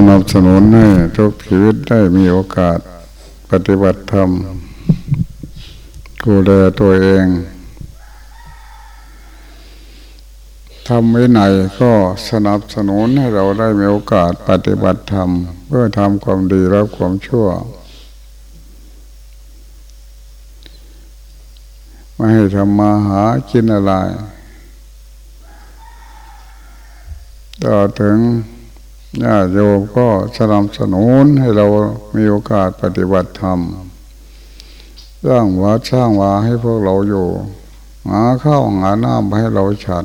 สนับสนุนให้ทุกชีวิตได้มีโอกาสปฏิบัติธรรมดูแลตัวเองทำไว้ไหนก็สนับสนุนให้เราได้มีโอกาสปฏิบัติธรรม เพื่อทำความดีรับความชั่วไม่ให้ทำมาหากินอะไรต่อถึง ญาโยมก็สนับสนุนให้เรามีโอกาสปฏิบัติธรรมสร้างวัดสร้างวาให้พวกเราอยู่หาข้าวหาน้ำให้เราฉัด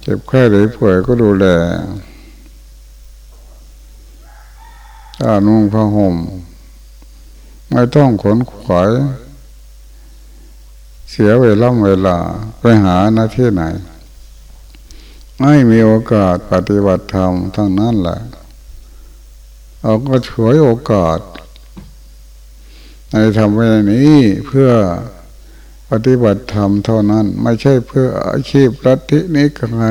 เจ็บแค่หรือป่วยก็ดูแลถ้านุ่งผ้าห่มไม่ต้องขนขวาย เสียเวลาเวลา ไปหาหน้าที่ไหน ไม่มีโอกาสปฏิบัติธรรมทั้งนั้นแหละเราก็ช่วยโอกาส ในทำไว้นี้เพื่อปฏิบัติธรรมเท่านั้น ไม่ใช่เพื่ออาชีพรัฐินี้กันไง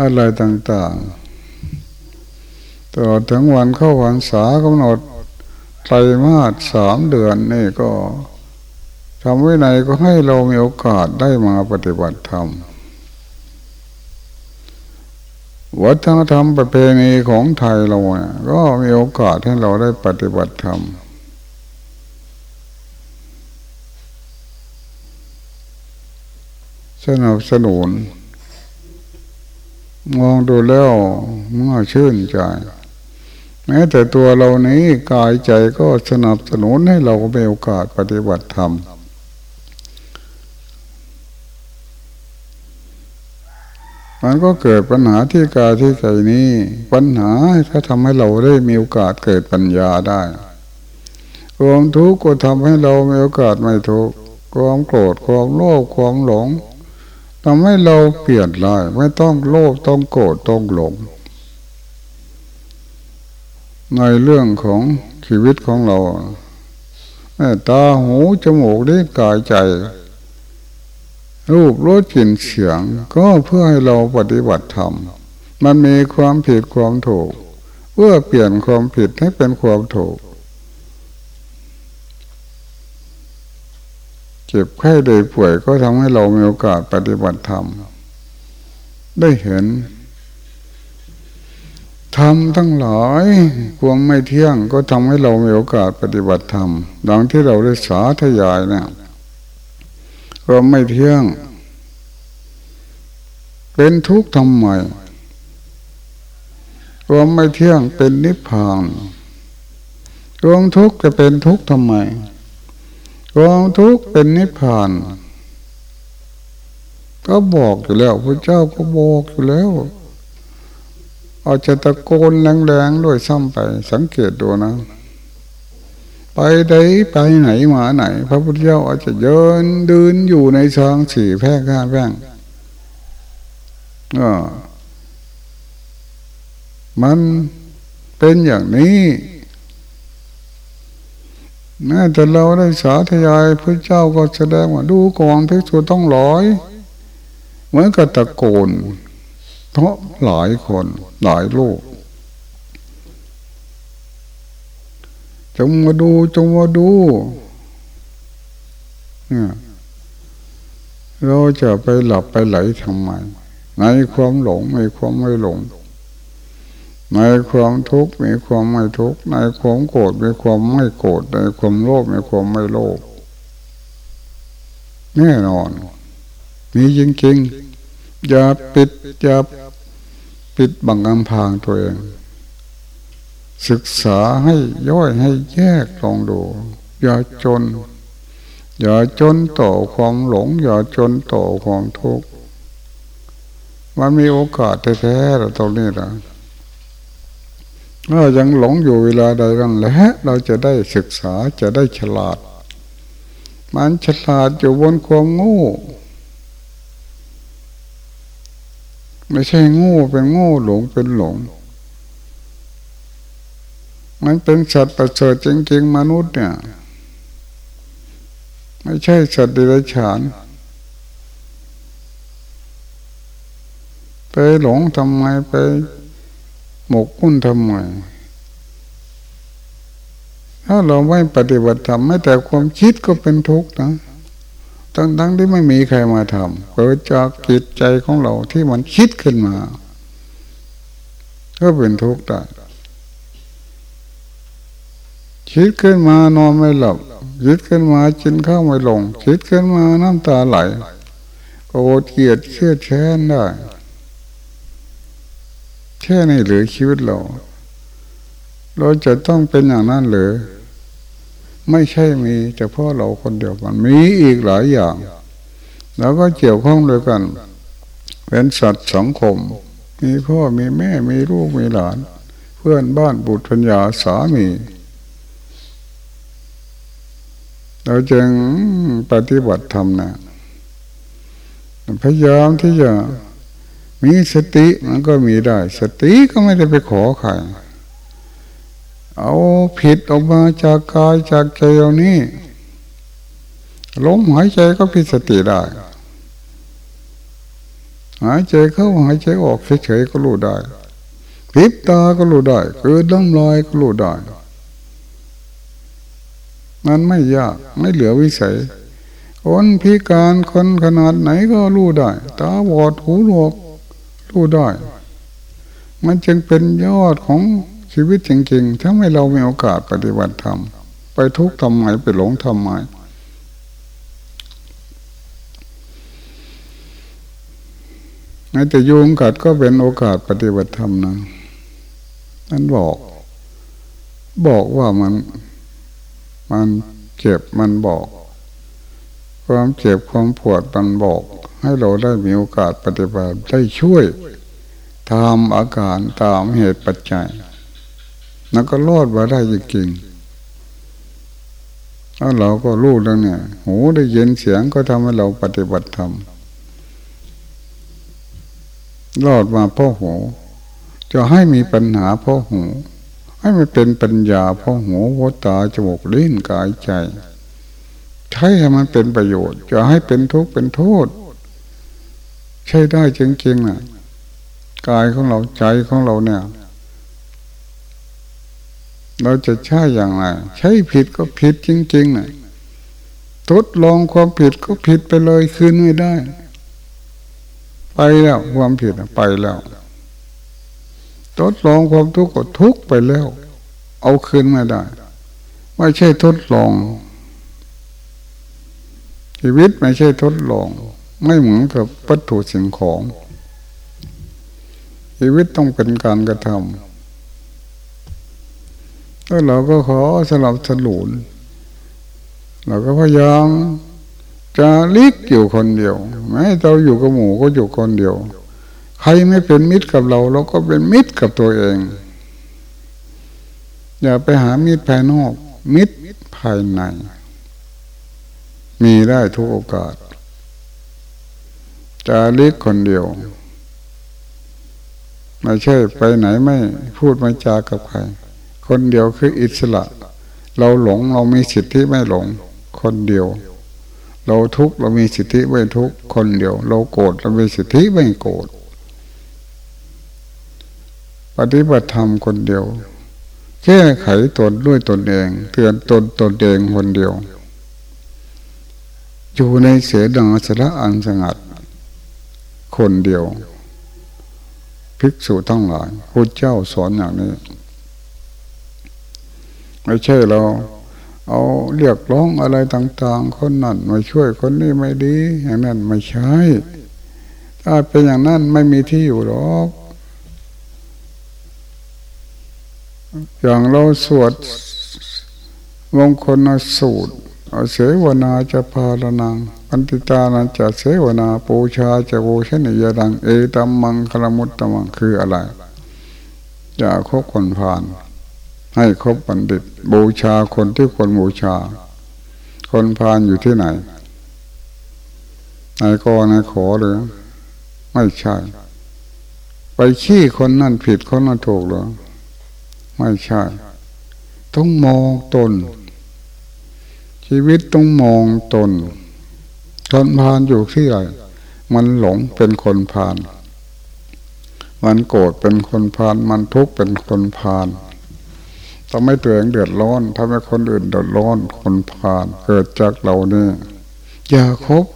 อะไรต่างๆต่อถึงวันเข้าพรรษากำหนดไตรมาสสามเดือนนี่ก็ทำไว้ไหนก็ให้เรามีโอกาสได้มาปฏิบัติธรรม วัฒนธรรมประเพณีของไทยเราเนี่ยก็มีโอกาสให้เราได้ปฏิบัติธรรมสนับสนุนมองดูแล้วเมื่อชื่นใจแม้แต่ตัวเรานี้กายใจก็สนับสนุนให้เรามีโอกาสปฏิบัติธรรม มันก็เกิดปัญหาที่กายที่ใจนี้ ปัญหาถ้าทำให้เราได้มีโอกาสเกิดปัญญาได้ความทุกข์ก็ทำให้เรามีโอกาสไม่ทุกข์ความโกรธความโลภความหลงทำให้เราเปลี่ยนได้ไม่ต้องโลภต้องโกรธต้องหลง ในเรื่องของชีวิตของเราตาหูจมูกได้กายใจ รูปรสกลิ่นเสียง ก็เพื่อให้เราปฏิบัติธรรม มันมีความผิดความถูก เพื่อเปลี่ยนความผิดให้เป็นความถูกเจ็บไข้ได้ป่วยก็ทำให้เรามีโอกาสปฏิบัติธรรม ได้เห็นทำทั้งหลายความไม่เที่ยงก็ทำให้เรามีโอกาสปฏิบัติธรรม ดังที่เราได้สาธยายเนะี่ย ควาไม่เที่ยง เป็นทุกข์ทำไมความไม่เที่ยงเป็นนิพพานควมทุกข์จะเป็นทุกข์ทำไมควมทุกข์เป็นนิพพาน ก็บอกอยู่แล้วพระเจ้าก็บอกอยู่แล้วอาจจะตะโกนแรงๆด้วยซ้ำไป สังเกตดูนะ ไปไหนไปไหนมาไหน พระพุทธเจ้าอาจจะเดินเดินอยู่ในทางสี่แพร่ข้าแพร่งก็มันเป็นอย่างนี้แม้แต่เราได้สาธยายพระเจ้าก็แสดงว่าดูกองพิสูจต้องร้อย เหมือนกับตะโกนเพราะหลายคนหลายโลก จงมาดูจงมาดูเราจะไปหลับไปไหลทำไมในความหลงในความไม่หลง ในความทุกข์มีความไม่ทุกข์ในความโกรธมีความไม่โกรธในความโลภมีความไม่โลภแน่นอนมีจริงๆอย่าปิดอย่าปิดบังกำพางตัวเอง ศึกษาให้ย่อยให้แยกลองดู อย่าจน อย่าจนต่อความหลง อย่าจนต่อความทุกข์มันมีโอกาสแท้ๆเราตรงนี้นะถ้ายังหลงอยู่เวลาใดกันแล้วเราจะได้ศึกษาจะได้ฉลาด มันฉลาดอยู่บนความงูไม่ใช่งูเป็นงูหลงเป็นหลง มันเป็นสัตว์ประเสริฐจริงๆมนุษย์เนี่ย ไม่ใช่สัตว์เดรัจฉานไปหลงทำไมไปหมกมุ่นทำไมถ้าเราไม่ปฏิบัติธรรมไม่แต่ความคิดก็เป็นทุกข์นะทั้งทั้งที่ไม่มีใครมาทำเกิดจากจิตใจของเราที่มันคิดขึ้นมา ก็เป็นทุกข์ได้ คิดขึ้นมานอนไม่หลับคิดขึ้นมากินข้าวไม่ลงคิดขึ้นมาน้ำตาไหลโกรธเกลียดเชื่อแช่นได้แค่นี้หรือชีวิตเรา เราจะต้องเป็นอย่างนั้นหรือไม่ใช่มีเฉพาะเราคนเดียวมันมีอีกหลายอย่าง แล้วก็เกี่ยวข้องด้วยกัน เป็นสัตว์สังคม มีพ่อมีแม่มีลูกมีหลาน เพื่อนบ้านบุตรพัญญาสามี เราจึงปฏิบัติธรรมนะพยายามที่จะมีสติมันก็มีได้ สติก็ไม่ได้ไปขอใครเอาผิดออกมาจากกายจากใจเรานี่ลมหายใจก็ผิดสติได้ หายใจเข้าหายใจออกเฉยๆก็รู้ได้พิบตาก็รู้ได้เกิดล้มลอยก็รู้ได้ มันไม่ยากไม่เหลือวิสัยคนพิการคนขนาดไหนก็รู้ได้ ตาบอดหูหนวกรู้ได้ มันจึงเป็นยอดของชีวิตจริงๆ ถ้าไม่เรามีโอกาสปฏิบัติธรรม ไปทุกข์ทำไมไปหลงทำไมแต่ยุงกัดก็เป็นโอกาสปฏิบัติธรรมนะนั่นบอก บอกว่ามัน มันเจ็บมันบอก ความเจ็บความปวดมันบอก ให้เราได้มีโอกาสปฏิบัติได้ช่วยทำอาการตามเหตุปัจจัยแล้วก็รอดมาได้จริงๆแล้วเราก็รู้แล้วเนี่ย หูได้ยินเสียงก็ทำให้เราปฏิบัติธรรมรอดมาพ่อหู จะให้มีปัญหาพ่อหู ให้มันเป็นปัญญาพ่อหูหัวตาจมูกลิ้นกายใจ ใช้ให้มันเป็นประโยชน์จะให้เป็นทุกข์เป็นโทษ ใช่ได้จริงๆนะกายของเราใจของเราเนี่ย เราจะใช่อย่างไรใช้ผิดก็ผิดจริงๆนะทดลองความผิดก็ผิดไปเลยคืนไม่ได้ ไปแล้วความผิดไปแล้ว ทดลองความทุกข์ก็ทุกข์ไปแล้ว เอาคืนไม่ได้ ไม่ใช่ทดลอง ชีวิตไม่ใช่ทดลอง ไม่เหมือนกับวัตถุสิ่งของ ชีวิตต้องเป็นการกระทำแล้วเราก็ขอสลับสนุนเราก็พยายามจะลิกอยู่คนเดียวแม้เราอยู่กับหมูก็อยู่คนเดียว รไม่เป็นมิตรกับเรา เราก็เป็นมิตรกับตัวเอง อย่าไปหามิตรภายนอก มิตรภายใน มีได้ทุกโอกาสจะลิกคนเดียวไม่ใช่ไปไหนไม่พูดไม่จากับใคร คนเดียวคืออิสระ เราหลงเรามีสิทธิไม่หลง คนเดียว เราทุกข์เรามีสิทธิไม่ทุกข์คนเดียว เราโกรธเรามีสิทธิไม่โกรธ ปฏิบัติธรรมคนเดียว แก้ไขตนด้วยตนเอง เตือนตนตนเองคนเดียว อยู่ในเสดังสระอันสงัด คนเดียว ภิกษุทั้งหลายพระเจ้าสอนอย่างนี้ ไม่ใช่เราเอาเรียกร้องอะไรต่างๆ คนนั้นมาช่วยคนนี้ไม่ดี อย่างนั้นไม่ใช่ ถ้าเป็นอย่างนั้นไม่มีที่อยู่หรอก อย่างเราสวดมงคลสูตรเสวนาจะพาลนังปันติตานันจะเสวนาปูชาจะโวชนิยดัง เอตัมมังคลมุตตมังคืออะไรจะคบคนผ่าน ให้คบบัณฑิต บูชาคนที่ควรบูชา คนพานอยู่ที่ไหนนายกนายขอหรือ ไม่ใช่ ไปขี้คนนั่นผิดคนนั้นถูกหรือ ไม่ใช่ ต้องมองตน ชีวิตต้องมองตนคนพานอยู่ที่ไหนมันหลงเป็นคนพาน มันโกรธเป็นคนพาลมันทุกข์เป็นคนพาลทำให้ตัวเองเดือดร้อนทำให้คนอื่นเดือดร้อน คนพาลเกิดจากเราเนี่ยอย่าคบ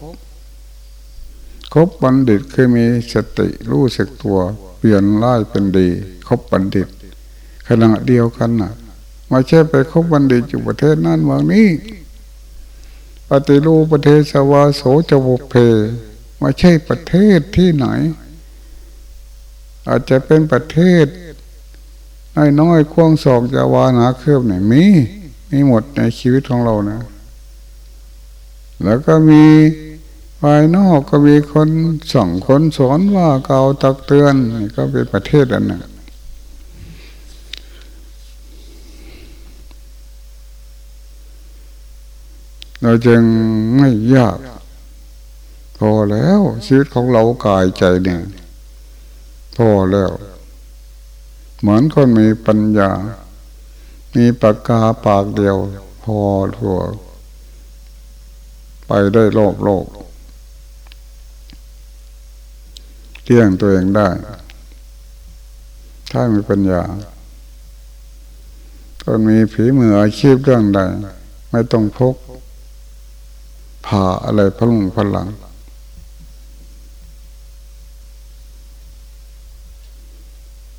คบบัณฑิตคือมีสติรู้สึกตัว เปลี่ยนร้ายเป็นดี คบบัณฑิต ขณะเดียวกันนะม่ใช่ไปคบบัณฑิตอยู่ประเทศนั้นเมืองนี้ปฏิรูปประเทศสวาโสจวเพไม่ใช่ประเทศที่ไหน อาจจะเป็นประเทศน้อยๆควงศอกจะวานาเครือบไหนมีมีหมดในชีวิตของเรานะ แล้วก็มีภายนอกก็มีคนสั่งคนสอนว่าเก่าตักเตือนก็เป็นประเทศอันนั้น เราจึงไม่ยาก พอแล้วชีวิตของเรากายใจเนี่ยพอแล้ว เหมือนคนมีปัญญา มีปากกาปากเดียว พอทั่ว ไปได้โลกโลกเที่ยงตัวเองได้ ถ้ามีปัญญาก็มีผีมืออาชีพเรื่องใดไม่ต้องพก ผ่าอะไรพลุงพลัง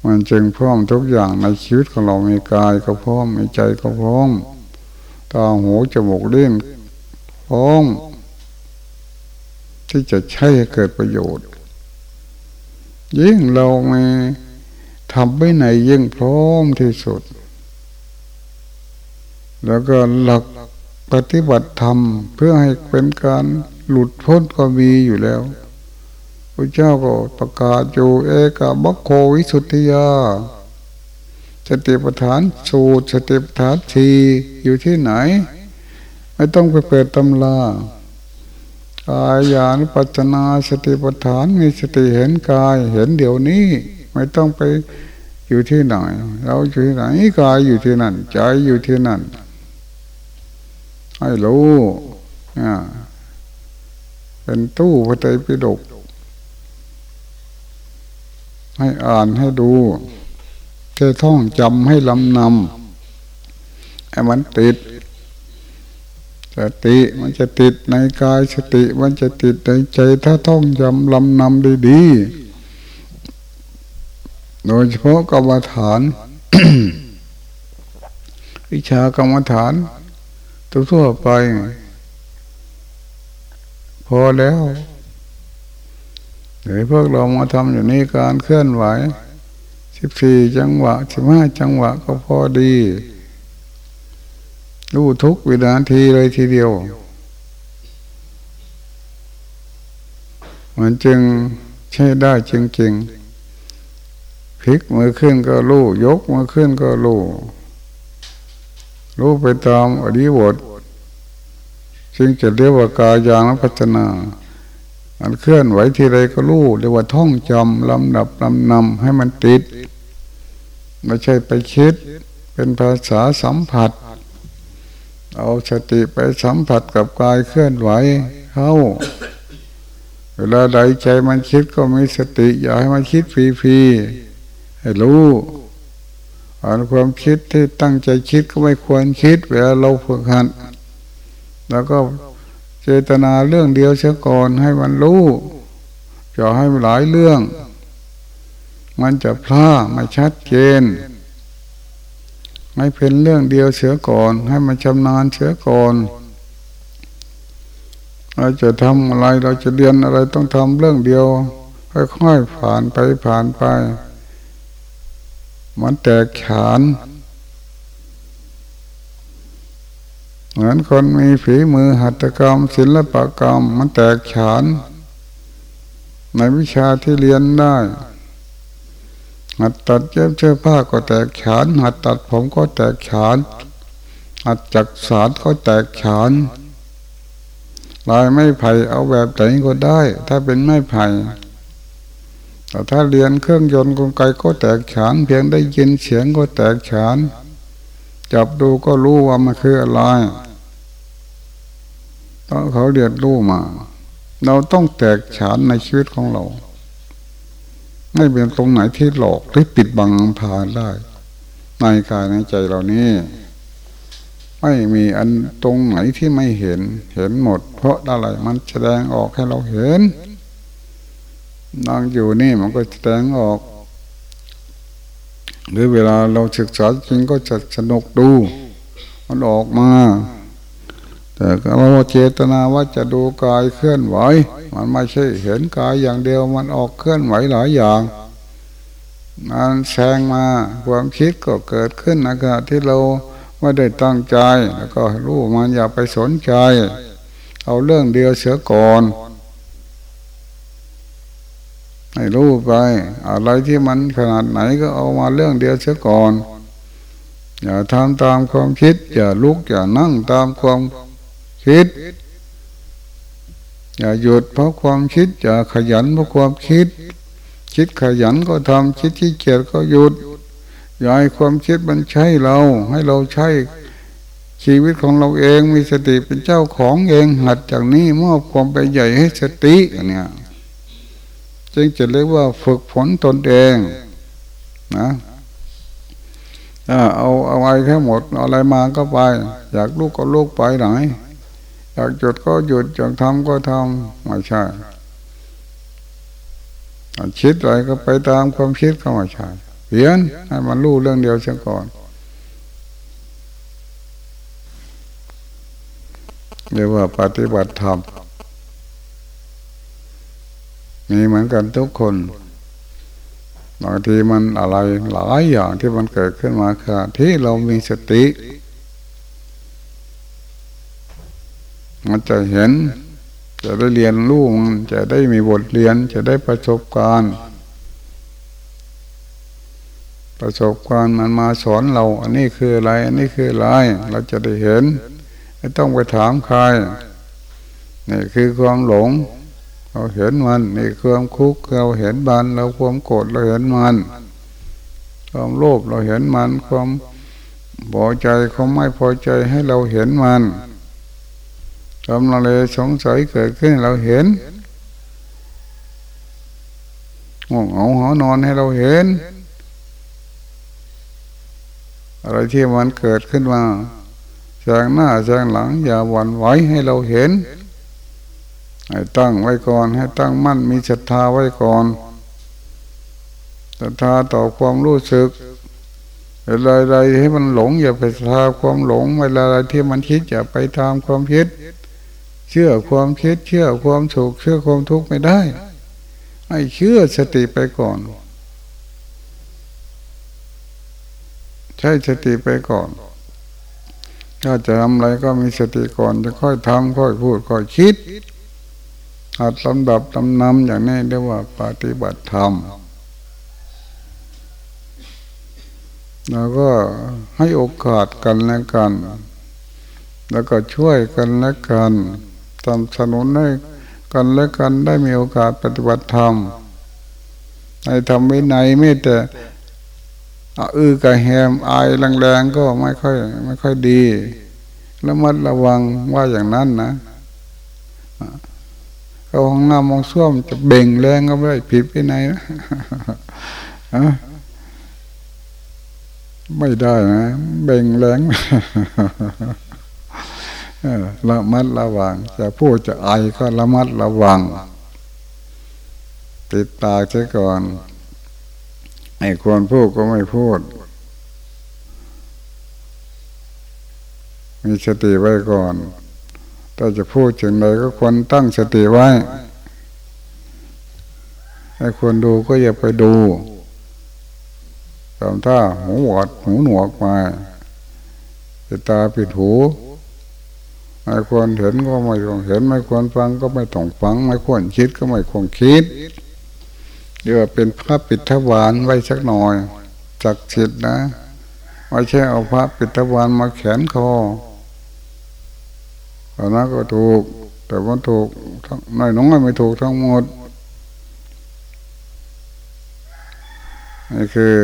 มันจึงพร้อมทุกอย่างในชีวิตของเรา มีกายก็พร้อม มีใจก็พร้อม ตาหูจมูกเล่นพร้อม ที่จะใช้ให้เกิดประโยชน์ ยิ่งเราไม่ทำไม่ไหนยิ่งพร้อมที่สุด แล้วก็หลัก ปฏิบัติธรรมเพื่อให้เป็นการหลุดพ้นก็มีอยู่แล้วพระเจ้าก็ประกาศอยู่เอกบัคโควิสุทธิยาสติปัฏฐานสูตรสติปัฏฐานทีอยู่ที่ไหน ไม่ต้องไปเปิดตำรากายานุปัจนาสติปัฏฐานมีสติเห็นกายเห็นเดี๋ยวนี้ ไม่ต้องไปอยู่ที่ไหน เราอยู่ที่ไหนกายอยู่ที่นั่น ใจอยู่ที่นั่น ให้รู้เป็นตู้พระไตรปิฎกให้อ่านให้ดูแค่ท่องจำให้ลำนำให้มันติดสติมันจะติดในกายสติมันจะติดในใจถ้าท่องจำลำนำดีๆโดยเฉพาะกรรมฐาน วิชากรรมฐาน ทั่วไป พอแล้วเดี๋ยวพวกเรามาทำอยู่นี่การเคลื่อนไหวสิบสี่จังหวะสิบห้าจังหวะก็พอดีรู้ทุกวินาทีเลยทีเดียว มันจึงใช้ได้จริงๆพลิกมือขึ้นก็รู้ยกมือขึ้นก็รู้ รู้ไปตามอดีบทซึ่งจะเรียกว่ากายางพัฒนามันเคลื่อนไหวทีไรก็รู้เรียกว่าท่องจำลำดับลำนำให้มันติด ไม่ใช่ไปคิด เป็นภาษาสัมผัส เอาสติไปสัมผัสกับกายเคลื่อนไหวเข้า เวลาใดใจมันคิดก็มีสติ อย่าให้มันคิดฟรีๆให้รู้ อันความคิดที่ตั้งใจคิดก็ไม่ควรคิดเวลาเราฝึกหัด แล้วก็เจตนาเรื่องเดียวเสียก่อนให้มันรู้จะให้หลายเรื่อง มันจะพลาดไม่ชัดเจนไม่เป็นเรื่องเดียวเสียก่อน ให้มันชำนาญเสียก่อนเราจะทำอะไรเราจะเรียนอะไรต้องทำเรื่องเดียว ค่อยๆผ่านไปผ่านไป มันแตกฉาน เหมือนคนมีฝีมือหัตถกรรม ศิลปกรรม มันแตกฉาน ในวิชาที่เรียนได้ หัดตัดเย็บเสื้อผ้าก็แตกฉาน หัดตัดผมก็แตกฉาน หัดจักสารก็แตกฉานลายไม้ไผ่เอาแบบไหนก็ได้ ถ้าเป็นไม้ไผ่ แต่ถ้าเรียนเครื่องยนต์กลไกก็แตกฉาน เพียงได้ยินเสียงก็แตกฉาน จับดูก็รู้ว่ามันคืออะไรตอนเขาเรียนรู้มา เราต้องแตกฉานในชีวิตของเรา ไม่เป็นตรงไหนที่หลอกหรือปิดบังพานได้ ในกายในใจเรานี้ไม่มีอันตรงไหนที่ไม่เห็นเห็นหมด เพราะอะไรมันแสดงออกให้เราเห็น นั่งอยู่นี่มันก็แสดงออก หรือเวลาเราศึกษาจริงก็จะสนุกดู มันออกมา แต่เราเจตนาว่าจะดูกายเคลื่อนไหว มันไม่ใช่เห็นกายอย่างเดียวมันออกเคลื่อนไหวหลายอย่างมันแซงมาความคิดก็เกิดขึ้นนะครับที่เราไม่ได้ตั้งใจ แล้วก็รู้มันอย่าไปสนใจ เอาเรื่องเดียวเสียก่อน ให้รู้ไป อะไรที่มันขนาดไหนก็เอามาเรื่องเดียวเสียก่อน อย่าทำตามความคิด อย่าลุกอย่านั่งตามความคิด อย่าหยุดเพราะความคิด อย่าขยันเพราะความคิด คิดขยันก็ทำคิดที่เกียจก็หยุด อย่าให้ความคิดมันใช่เรา ให้เราใช้ชีวิตของเราเองมีสติเป็นเจ้าของเองหัดจากนี้มอบความไปใหญ่ให้สติเนี่ย จึงจะเรียกว่าฝึกฝนตนเองนะเอาเอาอะไรแค่หมดอะไรมาก็ไป อยากลูกก็ลูกไปไหน อยากหยุดก็หยุดอยากทำก็ทำไม่ใช่คิดอะไรก็ไปตามความคิดก็ไม่ใช่เพียนให้มันรู้เรื่องเดียวเสียก่อนเรียกว่าปฏิบัติธรรม มีเหมือนกันทุกคนบางทีมันอะไรหลายอย่างที่มันเกิดขึ้นมาค่ะ ที่เรามีสติ มันจะเห็น จะได้เรียนรู้มันจะได้มีบทเรียน จะได้ประสบการณ์ ประสบการณ์มันมาสอนเรา อันนี้คืออะไร อันนี้คืออะไร เราจะได้เห็น ไม่ต้องไปถามใครนี่คือความหลง เราเห็นมันในความคุกเราเห็นมันเราความโกรธเราเห็นมัน ความโลภเราเห็นมัน ความพอใจความไม่พอใจให้เราเห็นมันความละเลยสงสัยเกิดขึ้นเราเห็นง่วงเหงาหอนอนให้เราเห็น อะไรที่มันเกิดขึ้นมาแสงหน้าแสงหลัง อย่าหวั่นไหวให้เราเห็น ให้ตั้งไว้ก่อน ให้ตั้งมั่นมีศรัทธาไว้ก่อนศรัทธาต่อความรู้สึกเวลาใดให้มันหลงอย่าไปศรัทธาความหลงเวลาใดที่มันคิดอย่าไปตามความคิด เชื่อความคิดเชื่อความสุขเชื่อความทุกข์ไม่ได้ ให้เชื่อสติไปก่อน ใช้สติไปก่อน ถ้าจะทำอะไรก็มีสติก่อนจะค่อยทำค่อยพูดค่อยคิด หัดลำดับลำนำอย่างนี้เรียกว่าปฏิบัติธรรมแล้วก็ให้โอกาสกันและกัน แล้วก็ช่วยกันและกันทำสนุนให้กันและกันได้มีโอกาสปฏิบัติธรรมในทำวินัยไม่แต่อือกระแหมอายแรงๆก็ไม่ค่อยไม่ค่อยดี แล้วมัดระวังว่าอย่างนั้นนะ เขาห้องน้ำมองส้วมจะเบ่งแรงก็ไม่ได้ผิดไปไหนนะไม่ได้นะเบ่งแรงละมัดระวังจะพูดจะไอก็ละมัดระวัง ติดตาใช่ก่อนไอ้ควรพูดก็ไม่พูด มีสติไว้ก่อน ถ้าจะพูดถึงใดก็ควรตั้งสติไว้ให้ควรดูก็อย่าไปดูทำท่าหูหวดหูหนวกมาตาปิดหูไม่ควรเห็นก็ไม่ควรเห็น ไม่ควรฟังก็ไม่ต้องฟัง ไม่ควรคิดก็ไม่ควรคิดเดี๋ยวเป็นพระปิดทวารไว้สักหน่อยจักจิตนะไม่ใช่เอาพระปิดทวารมาแขนคอ อันนั้นก็ถูก แต่ว่าถูกน้อยน้อยไม่ถูกทั้งหมดนี่คือ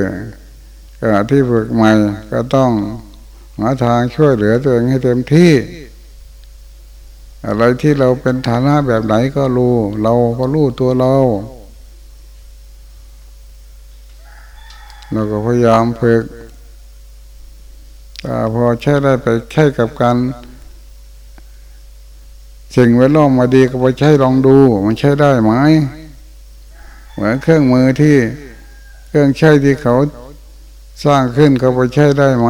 ขณะที่ฝึกใหม่ก็ต้องหาทางช่วยเหลือตัวเองให้เต็มที่ อะไรที่เราเป็นฐานะแบบไหนก็รู้ เราก็รู้ตัวเราเราก็พยายามฝึกแต่พอใช้ได้ไปใช้กับการ สิ่งแวดล้อมมาดีก็ไปใช้ลองดู มันใช้ได้ไหมเหมือนเครื่องมือที่เครื่องใช้ที่เขาสร้างขึ้นเขาไปใช้ได้ไหม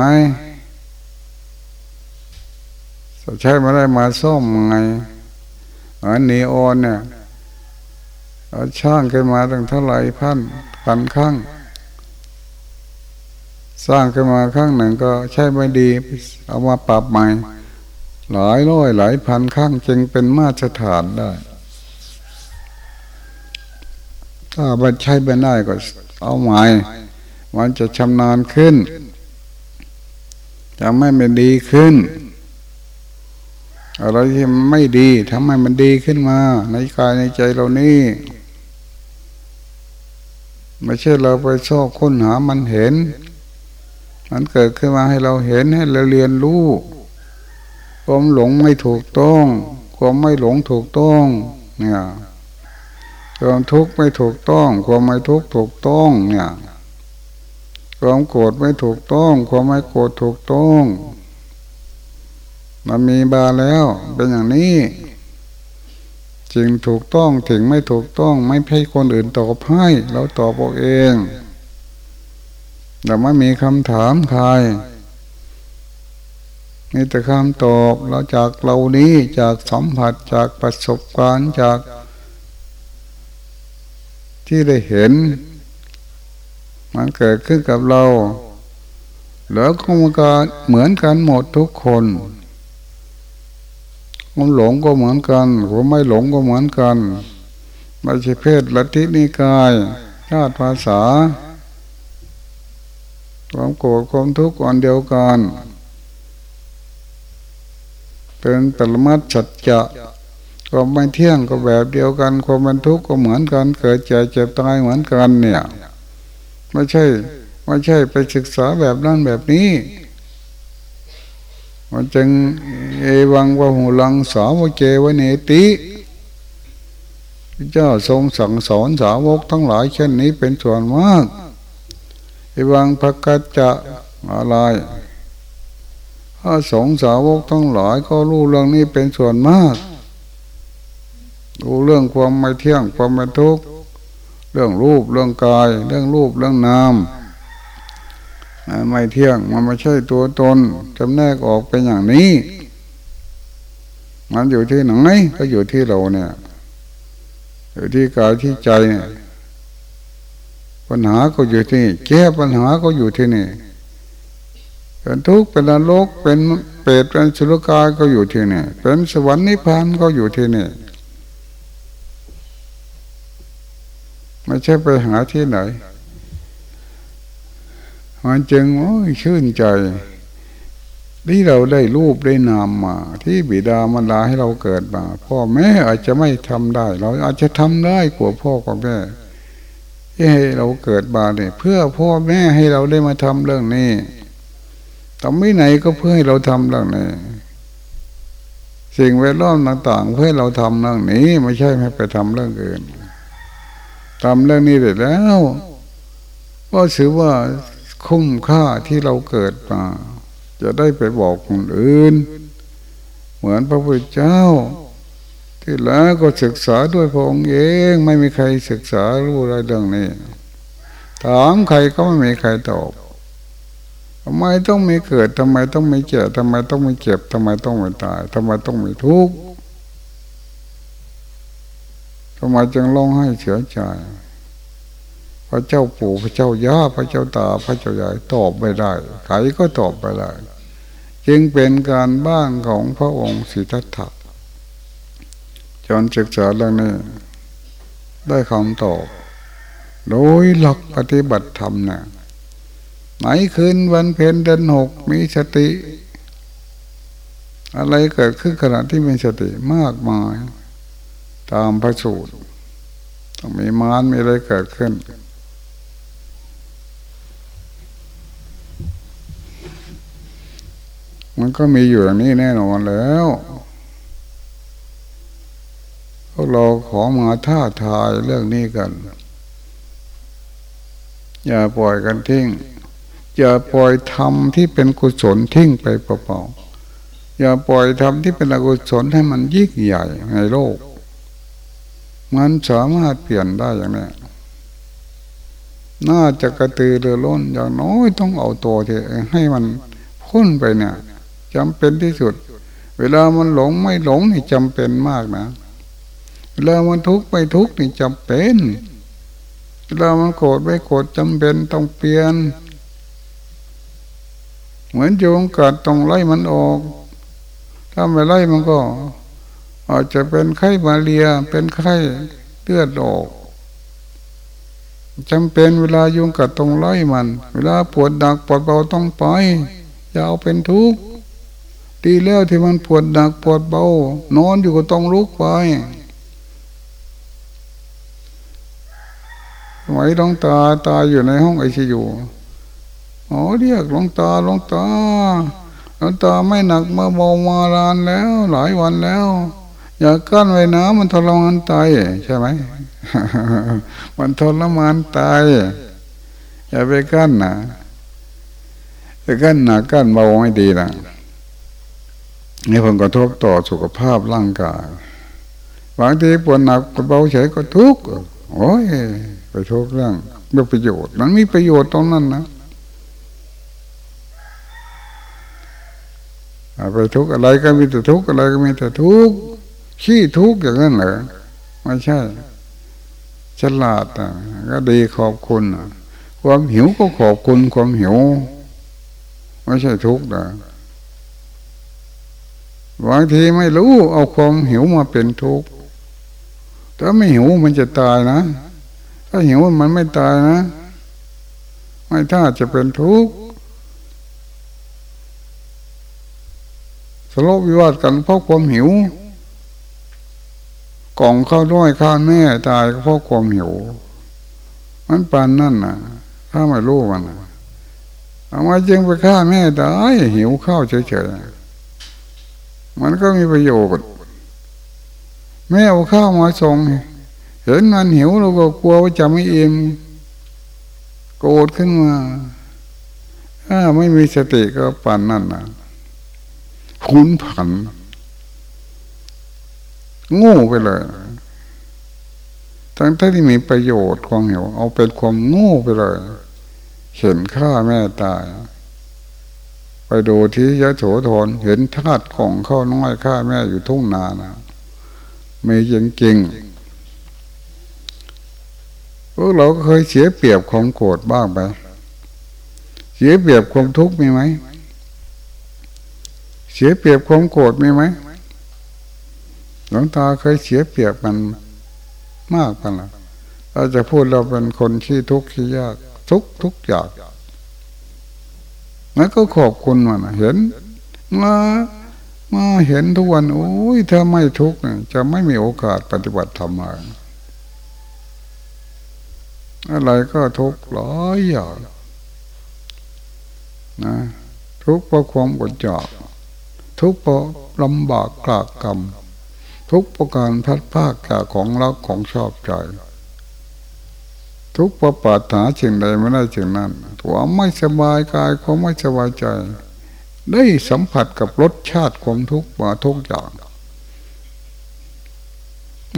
ใช้มาได้มาซ่อมไงอันนีออนเนี่ยเอาช่างขึ้นมาตั้งเท่าไหร่พันพันครั้งสร้างขึ้นมาครั้งหนึ่งก็ใช้ไม่ดี เอามาปรับใหม่ หลายร้อยหลายพันครั้งจึงเป็นมาตรฐานได้ ถ้ามันใช้ไม่ได้ก็เอาใหม่มันจะชำนาญขึ้นจะไม่เป็นดีขึ้นอะไรที่ไม่ดีทำให้มันดีขึ้นมา ในกายในใจเรานี่ไม่ใช่เราไปชอบค้นหามันเห็น มันเกิดขึ้นมาให้เราเห็นให้เราเรียนรู้ ความหลงไม่ถูกต้อง ความไม่หลงถูกต้องเนี่ยความทุกข์ไม่ถูกต้อง ความไม่ทุกข์ถูกต้องเนี่ยความโกรธไม่ถูกต้อง ความไม่โกรธถูกต้องมันมีบาแล้ว เป็นอย่างนี้จริงถูกต้องถึงไม่ถูกต้อง ไม่ให้คนอื่นตอบให้ เราตอบเองแต่ไม่มีคำถามใคร มีแต่คำตอบเราจากเรานี้จากสัมผัสจากประสบการณ์จาก ที่ได้เห็น มันเกิดขึ้นกับเราแล้วก็มันก็เหมือนกันหมดทุกคนความหลงก็เหมือนกันความไม่หลงก็เหมือนกันไม่ใช่เพศลัทธินิกายชาติภาษาความโกรธความทุกข์อันเดียวกัน เป็นปรมัตสัจจะความไม่เที่ยงก็แบบเดียวกัน ความเป็นทุกข์ก็เหมือนกัน เกิดเจ็บเจ็บตายเหมือนกันเนี่ยไม่ใช่ไม่ใช่ไปศึกษาแบบนั้นแบบนี้มันจึงเอวังวะหูลังสาวเจวเนติเจ้าทรงสั่งสอนสาวกทั้งหลายเช่นนี้เป็นส่วนมากเอวังพระกัจจะอะไร ถ้าสงสาวกทั้งหลายก็รู้เรื่องนี้เป็นส่วนมากรู้เรื่องความไม่เที่ยงความไม่ทุกข์เรื่องรูปเรื่องกาย เรื่องรูปเรื่องนามไม่เที่ยงมันไม่ใช่ตัวตนจำแนกออกเป็นอย่างนี้ มันอยู่ที่ไหนก็อยู่ที่เราเนี่ย อยู่ที่กายที่ใจเนี่ยปัญหาก็อยู่ที่นี่แก้ปัญหาก็อยู่ที่นี่ เป็นทุกข์เป็นนรกเป็นเปรตเป็นสุรกายก็อยู่ที่นี่เป็นสวรรค์นิพพานก็อยู่ที่นี่ไม่ใช่ไปหาที่ไหนมันจึงโอ้ยชื่นใจที่เราได้รูปได้นามมา ที่บิดามารดาให้เราเกิดมา พ่อแม่อาจจะไม่ทำได้ เราอาจจะทำได้กว่าพ่อกว่าแม่ที่ให้เราเกิดมาเนี่ยเพื่อพ่อแม่ให้เราได้มาทำเรื่องนี้ ทำไม่ไหนก็เพื่อให้เราทำเรื่องนี้สิ่งแวดล้อมต่าง ๆ เพื่อเราทำเรื่องนี้ ไม่ใช่ให้ไปทำเรื่องอื่นทำเรื่องนี้ได้แล้วก็ถือว่าคุ้มค่าที่เราเกิดมา จะได้ไปบอกคนอื่น เหมือนพระพุทธเจ้า ที่แล้วก็ศึกษาด้วยพระองค์เองไม่มีใครศึกษารู้อะไรเรื่องนี้ ถามใครก็ไม่มีใครตอบ ทำไมต้องมีเกิดทำไมต้องมีเจ็บทำไมต้องมีเจ็บทำไมต้องมีตายทำไมต้องมีทุกข์ทำไมจึงร้องไห้เสียใจพระเจ้าปู่พระเจ้าย่าพระเจ้าตาพระเจ้าใหญ่ตอบไม่ได้ใครก็ตอบไม่ได้จึงเป็นการบ้านของพระองค์สิทธัตถะจนศึกษาเรื่องนี้ได้คำตอบ โดยหลักปฏิบัติธรรมเนี่ย ไหนคืนวันเพ็ญเดือนหกมีสติ อะไรเกิดขึ้นขณะที่มีสติมากมาย ตามพระสูตรต้องมีมารมีอะไรเกิดขึ้น มันก็มีอยู่อย่างนี้แน่นอนแล้วพวกเราขอมาท่าทายเรื่องนี้กัน อย่าปล่อยกันทิ้ง อย่าปล่อยทำที่เป็นกุศลทิ้งไปเปล่าๆอย่าปล่อยทำที่เป็นอกุศลให้มันยิ่งใหญ่ในโลก มันสามารถเปลี่ยนได้อย่างนี้น่าจะกระตือรือร้นอย่างน้อยต้องเอาตัวเถอะให้มันพ้นไปเนี่ยจำเป็นที่สุด เวลามันหลงไม่หลงนี่จำเป็นมากนะ เวลามันทุกข์ไม่ทุกข์นี่จำเป็น เวลามันโกรธไม่โกรธจำเป็นต้องเปลี่ยน เหมือนโยงกัดต้องไล่มันออก ถ้าไม่ไล่มันก็ อาจจะเป็นไข้มาเรียเป็นไข้เลือดออกจำเป็นเวลายุงกัดตรงไล่มัน เวลาปวดดักปวดเบาต้องไปอย่าเอาเป็นทุกข์ดีแล้วที่มันปวดดักปวดเบานอนอยู่ก็ต้องลุกไปไหวหลงตาตาอยู่ในห้องไอซียู อ๋อเรียกหลงตาหลงตาหลงตาไม่หนักมาเบามารานแล้ว หลายวันแล้ว อย่ากั้นไว้นะมันทรมานตายใช่ไหมมันทรมานตายอย่าไปกั้นนะไปกั้นหนักกั้นเบาไม่ดีนะนี่ผลกระทบต่อสุขภาพร่างกายบางทีปวดหนักปวดเบาเฉยก็ทุกข์โอ้ยไปทุกข์เรื่องไม่ประโยชน์ มันมีประโยชน์ตรงนั้นนะ ไปทุกข์อะไรก็มีแต่ทุกข์อะไรก็มีแต่ทุกข์ขี้ทุกข์อย่างนั้นเหรอไม่ใช่ ฉลาดอะก็ดีขอบคุณความหิวก็ขอบคุณความหิว ไม่ใช่ทุกข์นะบางทีไม่รู้ เอาความหิวมาเป็นทุกข์ถ้าไม่หิวมันจะตายนะ ถ้าหิวมันไม่ตายนะ ไม่ถ้าจะเป็นทุกข์ สลบวิวาทกันเพราะความหิวกล่องข้าวด้อยข้าแม่ตายเพราะความหิว มันปานนั่นน่ะถ้าไม่รู้มันเอามาจึงไปฆ่าแม่ตายหิวข้าวเฉยๆมันก็มีประโยชน์แม่เอาข้าวมาส่งเห็นมันหิวเราก็กลัวว่าจะไม่อิ่มโกรธขึ้นมาถ้าไม่มีสติก็ปานนั่นนะ ขุนผันงูไปเลยทั้งที่มีประโยชน์ความหิวเอาเป็นความงูไปเลย เห็นข้าแม่ตาย ไปดูที่ยะโสธรเห็นธาตุของข้าน้อยข้าแม่อยู่ทุ่งนานะมีจริงจริงพวกเราเคยเสียเปรียบความโกรธบ้างไป เสียเปรียบความทุกข์มีไหม เสียเปรียบความโกรธมีไหมหลวงตาเคยเสียเปรียบมันมากกันละเราจะพูดเราเป็นคนที่ทุกข์ที่ยาก ทุกทุกอย่างแล้วก็ขอบคุณมันเห็นมามาเห็นทุกวันโอ้ยถ้าไม่ทุกข์จะไม่มีโอกาสปฏิบัติธรรมอะไรก็ทุกข์หลายอย่างนะทุกข์เพราะความอดอยาก ทุกข์เพราะลำบากกลากกรรม ทุกประการพัดภาคจากของรักของชอบใจ ทุกประปาถาสิ่งใดไม่ได้สิ่งนั้นความไม่สบายกายความไม่สบายใจ ได้สัมผัสกับรสชาติความทุกข์มาทุกอย่าง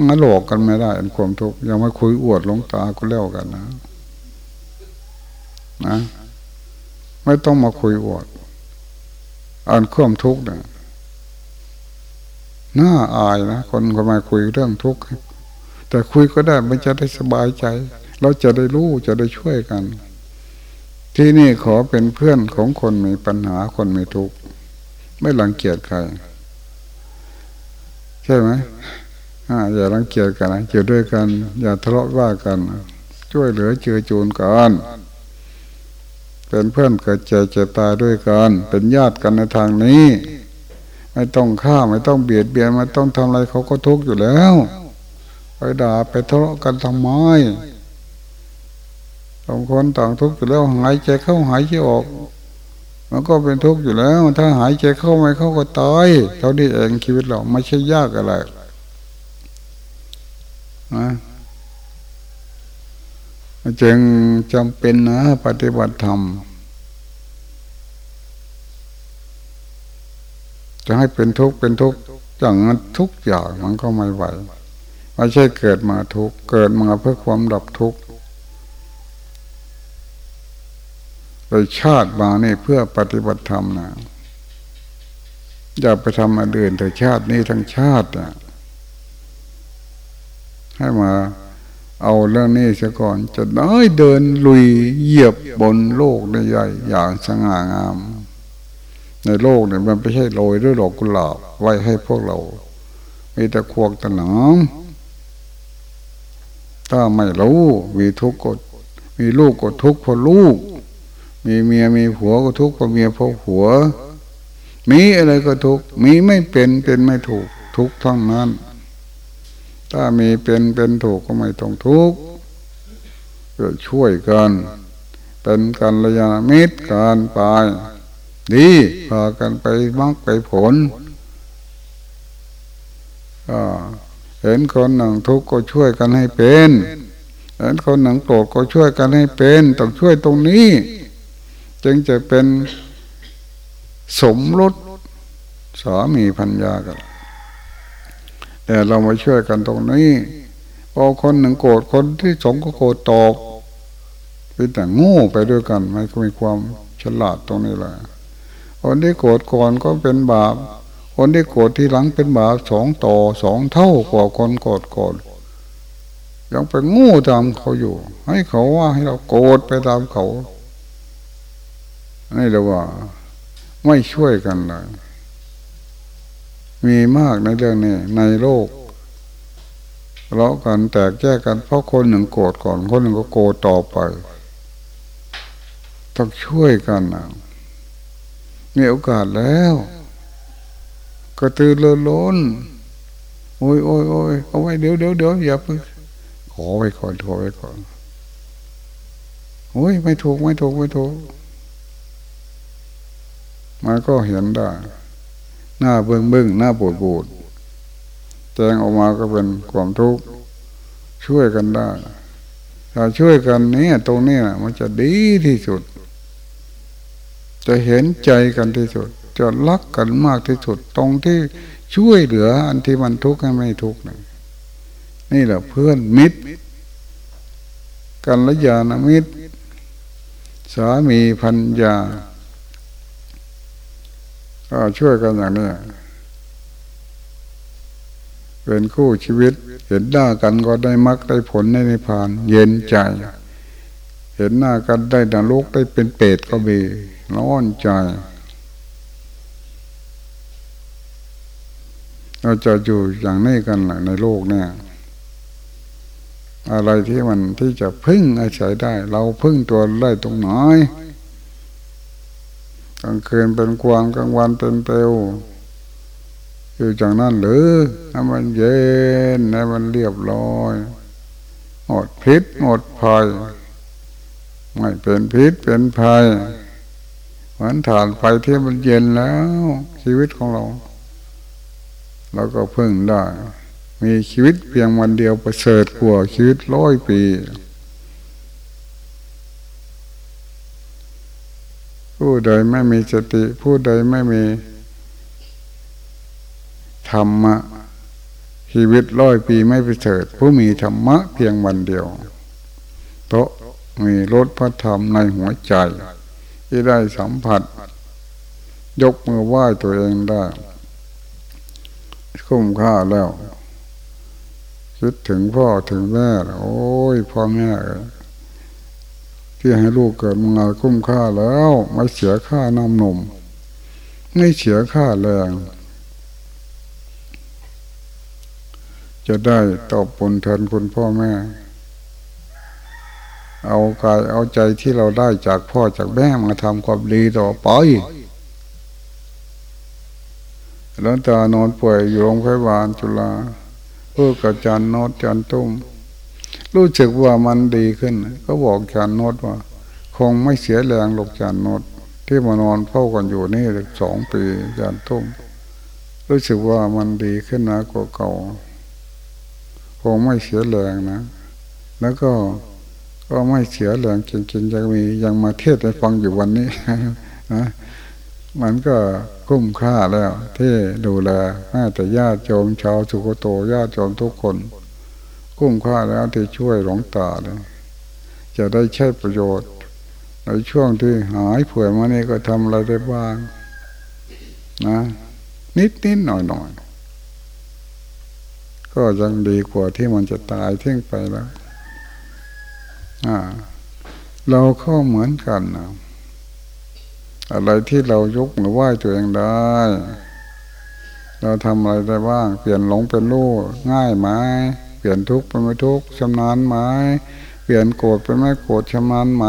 มาหลอกกันไม่ได้อันความทุกข์ยังไม่คุยอวดลงตาก็เล่ากันนะ นะ ไม่ต้องมาคุยอวด อันความทุกข์เนี่ยน่าอายนะคนก็มาคุยเรื่องทุกข์แต่คุยก็ได้มันจะได้สบายใจ เราจะได้รู้จะได้ช่วยกัน ที่นี่ขอเป็นเพื่อนของคนมีปัญหาคนมีทุกข์ไม่หลังเกียจใคร ใช่ไหมออย่ารังเกียจกันนะอยู่ด้วยกัน อย่าทะเลาะว่ากัน ช่วยเหลือเจือจูนกัน เป็นเพื่อนเกิดเจ็บเจ็บตายด้วยกัน เป็นญาติกันในทางนี้ ไม่ต้องฆ่าไม่ต้องเบียดเบียนไม่ต้องทำอะไรเขาก็ทุกข์อยู่แล้วไปด่าไปทะเลาะกันทำไมบางคนต่างทุกข์อยู่แล้วหายใจเข้าหายใจออก มันก็เป็นทุกข์อยู่แล้ว ถ้าหายใจเข้าไม่เข้าก็ตายเท่านี้เองชีวิตเราไม่ใช่ยากอะไรนะ จึงจำเป็นนะปฏิบัติธรรม จะให้เป็นทุกข์เป็นทุกข์อย่างนั้นทุกอย่างมันก็ไม่ไหวไม่ใช่เกิดมาทุกข์เกิดมาเพื่อความดับทุกข์โดยชาติมานี่เพื่อปฏิบัติธรรมนะอย่าไปทำอันอื่นแต่ชาตินี้ทั้งชาตินะให้มา เอาเรื่องนี้เสียก่อน จะได้เดินลุยเหยียบบนโลกได้ใหญ่อย่างสง่างาม ในโลกเนี่ยมันไม่ใช่โรยด้วยดอกกุหลาบไว้ให้พวกเรา มีแต่ควงตะหนามถ้าไม่รู้มีทุกข์ก็มีลูกก็ทุกข์เพราะลูก มีเมียมีผัวก็ทุกข์เพราะเมียเพราะผัว มีอะไรก็ทุกข์มีไม่เป็นเป็นไม่ถูกทุกข์ทั้งนั้น ถ้ามีเป็นเป็นถูกก็ไม่ต้องทุกข์ช่วยกัน เป็นกันระยะมิตรการไปดีพากันไปมักไปผลเห็นคนหนึ่งทุกข์ก็ช่วยกันให้เป็นเห็นคนหนึ่งโกรธก็ช่วยกันให้เป็น ต้องช่วยตรงนี้ จึงจะเป็นสมรสสามีพันยากัน แต่เรามาช่วยกันตรงนี้พอคนหนึ่งโกรธคนที่สองก็โกรธตอบเป็นแต่งูไปด้วยกันไม่มีความฉลาดตรงนี้แหละคนที่โกรธก่อนก็เป็นบาป คนที่โกรธที่หลังเป็นบาปสองต่อสองเท่ากว่าคนโกรธก่อนยังไปงูตามเขาอยู่ ให้เขาว่าให้เราโกรธไปตามเขานี่เรียกว่า ไม่ช่วยกันเลย มีมากในเรื่องนี้ในโลกเลาะกันแตกแยกกัน เพราะคนหนึ่งโกรธก่อน คนหนึ่งก็โกรธต่อไป ต้องช่วยกันนะมีโอกาสแล้วกระตือรือร้นโอ้ยโอ้ยโอ้ยเอาไว้เดี๋ยวเดี๋ยวเดี๋ยวอย่าเพิ่งขอไว้ก่อนขอไว้ก่อนโอ้ยไม่ถูกไม่ถูกไม่ถูกมันก็เห็นได้ หน้าเบื้องเบื้องหน้าปวดปวดแจงออกมาก็เป็นความทุกข์ช่วยกันได้ ถ้าช่วยกันนี้ตรงนี้มันจะดีที่สุด จะเห็นใจกันที่สุด จะรักกันมากที่สุด ตรงที่ช่วยเหลือ อันที่มันทุกข์ให้ไม่ทุกข์นี่แหละเพื่อนมิตรกันละยาณมิตร สามีพันยา ก็ช่วยกันอย่างนี้เป็นคู่ชีวิต เห็นหน้ากันก็ได้มักได้ผลในนิพพาน เย็นใจ เห็นหน้ากันได้นรกได้เป็นเปรตก็มีร้อนใจ เราจะอยู่อย่างนี้กันในโลกเนี่ยอะไรที่มันที่จะพึ่งอาศัยได้ เราพึ่งตัวได้ตรงไหน กลางคืนเป็นกวางกลางวันเป็นเตวอยู่จากนั้นหรือให้มันเย็นให้มันเรียบร้อยหมดพิษหมดภัยไม่เป็นพิษเป็นภัยเหมือนฐานไฟที่มันเย็นแล้ว ชีวิตของเราเราก็พึ่งได้ มีชีวิตเพียงวันเดียวประเสริฐกว่าชีวิตร้อยปี ผู้ใดไม่มีสติ ผู้ใดไม่มีธรรมะชีวิตร้อยปีไม่ไปเถิด ผู้มีธรรมะเพียงวันเดียวโตมีรถพระธรรมในหัวใจ ที่ได้สัมผัส ยกมือไหว้ตัวเองได้ คุ้มค่าแล้ว คิดถึงพ่อถึงแม่ โอ้ยพ่อแม่ ที่ให้ลูกเกิดมาคุ้มค่าแล้วไม่เสียค่าน้ำนม ไม่เสียค่าแรง จะได้ตอบผลแทนคุณพ่อแม่ เอากายเอาใจที่เราได้จากพ่อจากแม่มาทำความดีต่อไปแล้วตานอนป่วยอยู่โรงพยาบาลจุฬาเพื่อกับจันนอดจันตุ้ม รู้สึกว่ามันดีขึ้น ก็บอกจานโนดว่า คงไม่เสียแรงหลกจานโนดที่มานอนเฝ้ากันอยู่นี่สองปีจานตุ้มรู้สึกว่ามันดีขึ้นนะกว่าเก่า คงไม่เสียแรงนะ แล้วก็ก็ไม่เสียแรงจริงๆยังมียังมาเทศให้ฟังอยู่วันนี้นะมันก็คุ้มค่าแล้ว ที่ดูแลแม้แต่ญาติโยมชาวสุโขโตญาติโยมทุกคน คุ้มค่าแล้วที่ช่วยหลวงตาเลยจะได้ใช้ประโยชน์ ในช่วงที่หายเผื่อมานี่ก็ทำอะไรได้บ้างนะ นิดนิดหน่อยหน่อยก็ยังดีกว่าที่มันจะตายทิ้งไปแล้วอ่าเราเข้าเหมือนกันนะอะไรที่เรายกมือไหว้ตัวเองได้ เราทำอะไรได้บ้าง เปลี่ยนหลงเป็นรู้ง่ายไหม เปลี่ยนทุกข์เป็นไม่ทุกข์ชำนาญไหมเปลี่ยนโกรธเป็นไม่โกรธชำนาญไหม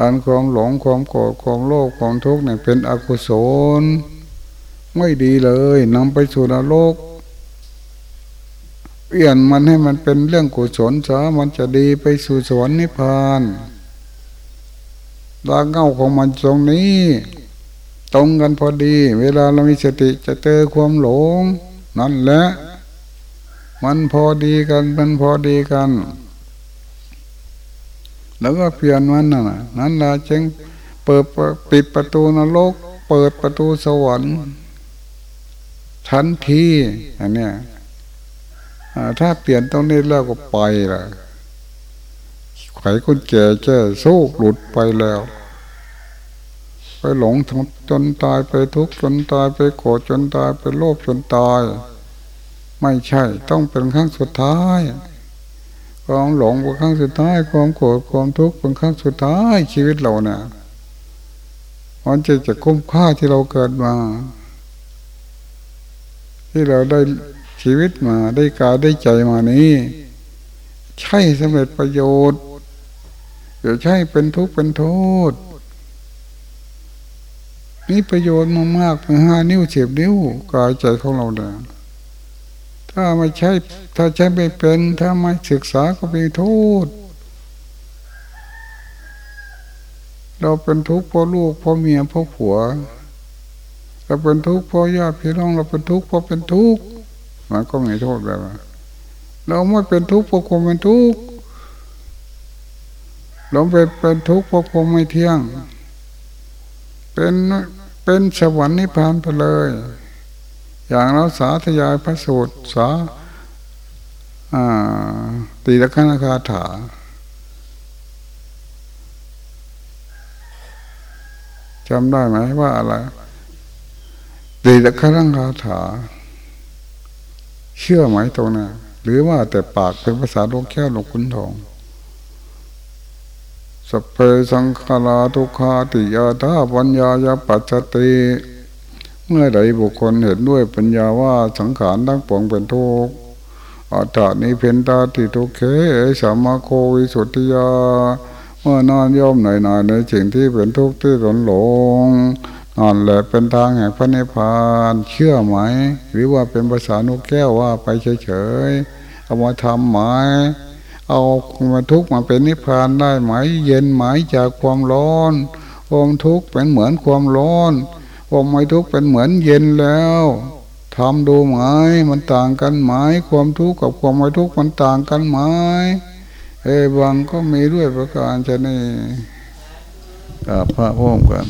อันความหลงความโกรธความโลภความทุกข์เนี่ยเป็นอกุศลไม่ดีเลยนำไปสู่นรกเปลี่ยนมันให้มันเป็นเรื่องกุศลซะมันจะดีไปสู่สวรรค์นิพพานรางเงาของมันตรงนี้ ตรงกันพอดี เวลาเรามีสติจะเจอความหลง นั่นแหละ มันพอดีกันมันพอดีกัน แล้วก็เปลี่ยนมันน่ะนั่นละจึงเปิดปิดประตูนรก เปิดประตูสวรรค์ทันทีอันเนี้ยถ้าเปลี่ยนตรงนี้แล้วก็ไปละไขคนแก่แจ้โซ่หลุดไปแล้ว ไปหลงจนตายไปทุกข์จนตายไปโกรธจนตายไปโลภจนตาย ไม่ใช่ต้องเป็นครั้งสุดท้ายความหลงเป็นครั้งสุดท้ายความโกรธความทุกข์เป็นครั้งสุดท้ายชีวิตเราเนี่ยมันจะจะคุ้มค่าที่เราเกิดมา ที่เราได้ชีวิตมาได้กายได้ใจมานี้ ใช่สำเร็จประโยชน์เดี๋ยวใช่เป็นทุกข์เป็นโทษนี่ประโยชน์มากมากห้านิ้วเฉียบนิ้วกายใจของเราเดิน ถ้าไม่ใช่ ถ้าใช้ไม่เป็น ถ้าไม่ศึกษาก็เป็นโทษ เราเป็นทุกข์เพราะลูกเพราะเมียเพราะผัว เราเป็นทุกข์เพราะญาติพี่น้อง เราเป็นทุกข์เพราะเป็นทุกข์มันก็มีโทษแบบเราไม่เป็นทุกข์เพราะความเป็นทุกข์เราเป็นเป็นทุกข์เพราะความไม่เที่ยง เป็นเป็นสวรรค์นิพพานไปเลย อย่างเราสาธยายพระสูตรสาตีละคนคาถา จำได้ไหมว่าอะไรตีละคนคาถา เชื่อไหมตรงนั้นหรือว่าแต่ปากเป็นภาษาโลกแค่หลงคุณทองสเปสังขาราทุกขาติยาธาปัญญายาปัจจติ เมื่อใดบุคคลเห็นด้วยปัญญาว่าสังขารทั้งปวงเป็นทุกข์อัตตานิเพนตาติทุกเขสามาโควิสุทธิยา เมื่อนอนย่อมหน่อยหน่อยในสิ่งที่เป็นทุกข์ที่หลงหลงนั่นแหละเป็นทางแห่งพระนิพพานเชื่อไหม หรือว่าเป็นภาษานุแก้วว่าไปเฉยๆเอามาทำไหมเอาความทุกข์มาเป็นนิพพานได้ไหม เย็นไหมจากความร้อนความทุกข์เป็นเหมือนความร้อน ความไม่ทุกข์เป็นเหมือนเย็นแล้วทำดูไหมมันต่างกันไหมความทุกข์กับความไม่ทุกข์มันต่างกันไหมเอวังก็มีด้วยประการชนีพระพ่อมกัน